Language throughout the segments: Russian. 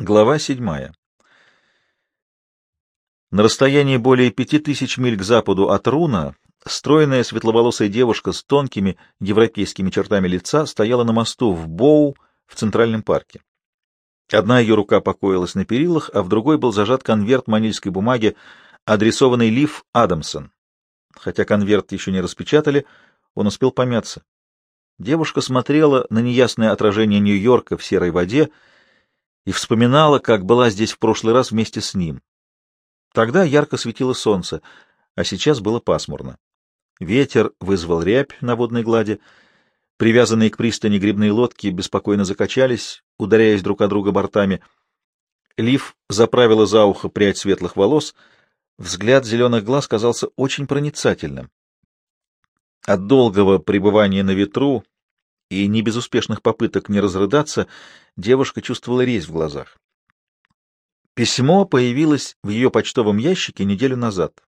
Глава седьмая. На расстоянии более пяти тысяч миль к западу от Руна стройная светловолосая девушка с тонкими европейскими чертами лица стояла на мосту в Боу в Центральном парке. Одна ее рука покоилась на перилах, а в другой был зажат конверт манильской бумаги, адресованный Лив Адамсон. Хотя конверт еще не распечатали, он успел помяться. Девушка смотрела на неясное отражение Нью-Йорка в серой воде, и вспоминала, как была здесь в прошлый раз вместе с ним. Тогда ярко светило солнце, а сейчас было пасмурно. Ветер вызвал рябь на водной глади, привязанные к пристани грибные лодки беспокойно закачались, ударяясь друг о друга бортами. Лив заправила за ухо прядь светлых волос, взгляд зеленых глаз казался очень проницательным. От долгого пребывания на ветру и не безуспешных попыток не разрыдаться, девушка чувствовала резь в глазах. Письмо появилось в ее почтовом ящике неделю назад.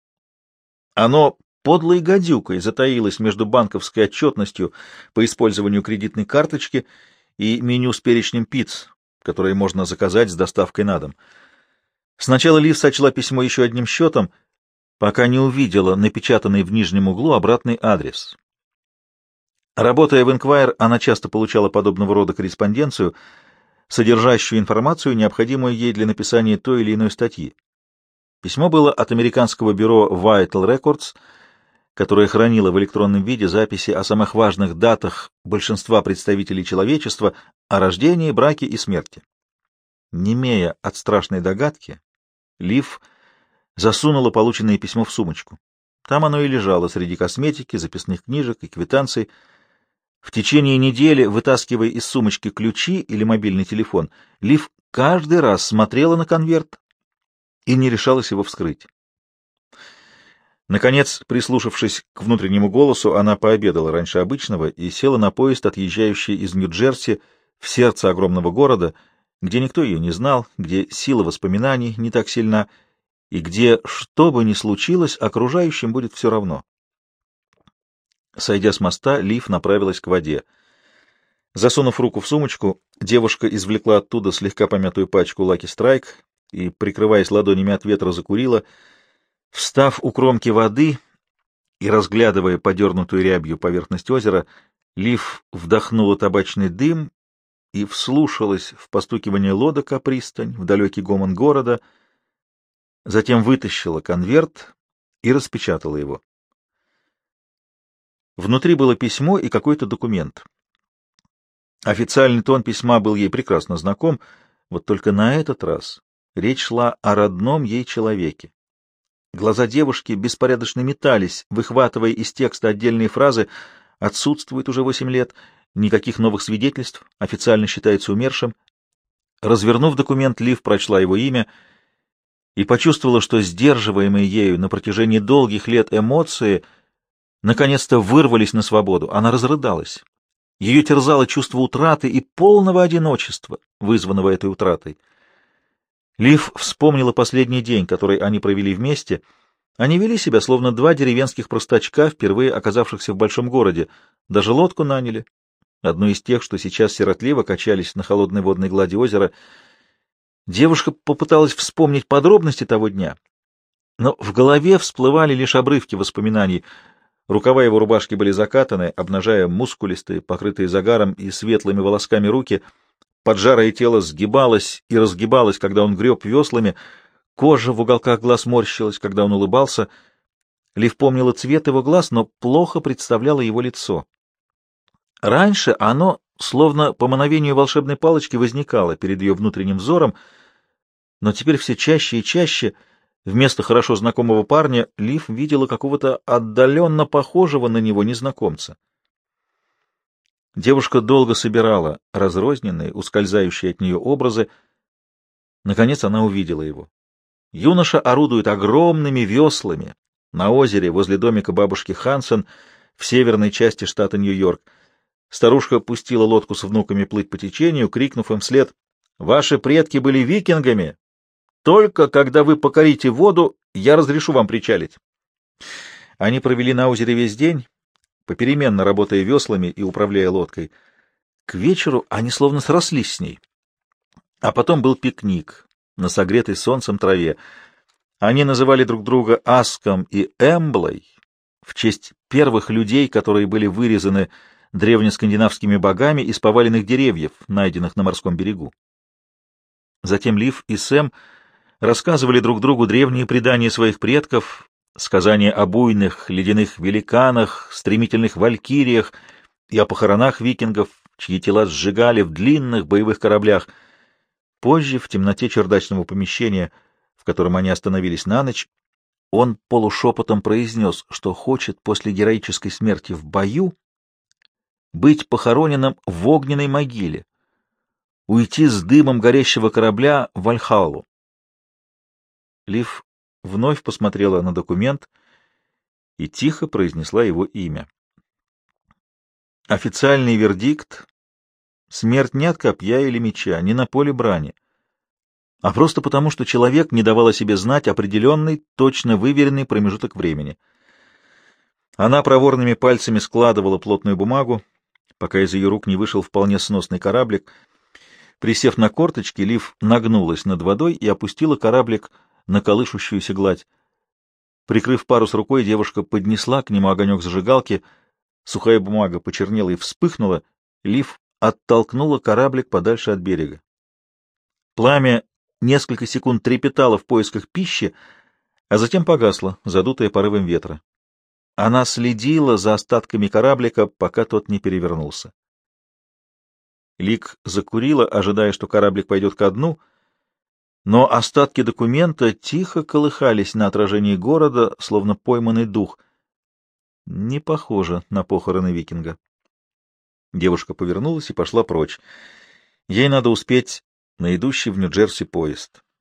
Оно подлой гадюкой затаилось между банковской отчетностью по использованию кредитной карточки и меню с перечнем пиц, которые можно заказать с доставкой на дом. Сначала Лив сочла письмо еще одним счетом, пока не увидела напечатанный в нижнем углу обратный адрес. Работая в Enquire, она часто получала подобного рода корреспонденцию, содержащую информацию, необходимую ей для написания той или иной статьи. Письмо было от американского бюро Vital Records, которое хранило в электронном виде записи о самых важных датах большинства представителей человечества, о рождении, браке и смерти. Немея от страшной догадки, Лив засунула полученное письмо в сумочку. Там оно и лежало среди косметики, записных книжек и квитанций, в течение недели, вытаскивая из сумочки ключи или мобильный телефон, Лив каждый раз смотрела на конверт и не решалась его вскрыть. Наконец, прислушавшись к внутреннему голосу, она пообедала раньше обычного и села на поезд, отъезжающий из Нью-Джерси в сердце огромного города, где никто ее не знал, где сила воспоминаний не так сильна и где, что бы ни случилось, окружающим будет все равно. Сойдя с моста, Лив направилась к воде. Засунув руку в сумочку, девушка извлекла оттуда слегка помятую пачку Лаки Страйк и, прикрываясь ладонями от ветра, закурила. Встав у кромки воды и разглядывая подернутую рябью поверхность озера, Лив вдохнула табачный дым и вслушалась в постукивание лодок о пристань, в далекий гомон города, затем вытащила конверт и распечатала его. Внутри было письмо и какой-то документ. Официальный тон письма был ей прекрасно знаком, вот только на этот раз речь шла о родном ей человеке. Глаза девушки беспорядочно метались, выхватывая из текста отдельные фразы «отсутствует уже восемь лет», «никаких новых свидетельств», «официально считается умершим». Развернув документ, Лив прочла его имя и почувствовала, что сдерживаемые ею на протяжении долгих лет эмоции — наконец-то вырвались на свободу. Она разрыдалась. Ее терзало чувство утраты и полного одиночества, вызванного этой утратой. Лив вспомнила последний день, который они провели вместе. Они вели себя, словно два деревенских простачка, впервые оказавшихся в большом городе. Даже лодку наняли. Одну из тех, что сейчас сиротливо качались на холодной водной глади озера. Девушка попыталась вспомнить подробности того дня, но в голове всплывали лишь обрывки воспоминаний — Рукава его рубашки были закатаны, обнажая мускулистые, покрытые загаром и светлыми волосками руки. Поджарое тело сгибалось и разгибалось, когда он греб веслами. Кожа в уголках глаз морщилась, когда он улыбался. Лив помнила цвет его глаз, но плохо представляла его лицо. Раньше оно, словно по мановению волшебной палочки, возникало перед ее внутренним взором, но теперь все чаще и чаще — Вместо хорошо знакомого парня Лив видела какого-то отдаленно похожего на него незнакомца. Девушка долго собирала разрозненные, ускользающие от нее образы. Наконец она увидела его. Юноша орудует огромными веслами на озере возле домика бабушки Хансен в северной части штата Нью-Йорк. Старушка пустила лодку с внуками плыть по течению, крикнув им вслед «Ваши предки были викингами! Только когда вы покорите воду, я разрешу вам причалить. Они провели на озере весь день, попеременно работая веслами и управляя лодкой. К вечеру они словно срослись с ней. А потом был пикник на согретой солнцем траве. Они называли друг друга Аском и Эмблой в честь первых людей, которые были вырезаны древнескандинавскими богами из поваленных деревьев, найденных на морском берегу. Затем Лив и Сэм рассказывали друг другу древние предания своих предков, сказания о буйных ледяных великанах, стремительных валькириях и о похоронах викингов, чьи тела сжигали в длинных боевых кораблях. Позже, в темноте чердачного помещения, в котором они остановились на ночь, он полушепотом произнес, что хочет после героической смерти в бою быть похороненным в огненной могиле, уйти с дымом горящего корабля в Вальхаллу. Лив вновь посмотрела на документ и тихо произнесла его имя. Официальный вердикт — смерть не от копья или меча, не на поле брани, а просто потому, что человек не давал о себе знать определенный, точно выверенный промежуток времени. Она проворными пальцами складывала плотную бумагу, пока из ее рук не вышел вполне сносный кораблик. Присев на корточки, Лив нагнулась над водой и опустила кораблик на колышущуюся гладь. Прикрыв парус рукой, девушка поднесла к нему огонек зажигалки. Сухая бумага почернела и вспыхнула. Лив оттолкнула кораблик подальше от берега. Пламя несколько секунд трепетало в поисках пищи, а затем погасло, задутое порывом ветра. Она следила за остатками кораблика, пока тот не перевернулся. Лик закурила, ожидая, что кораблик пойдет ко дну, но остатки документа тихо колыхались на отражении города, словно пойманный дух. Не похоже на похороны викинга. Девушка повернулась и пошла прочь. Ей надо успеть на идущий в Нью-Джерси поезд.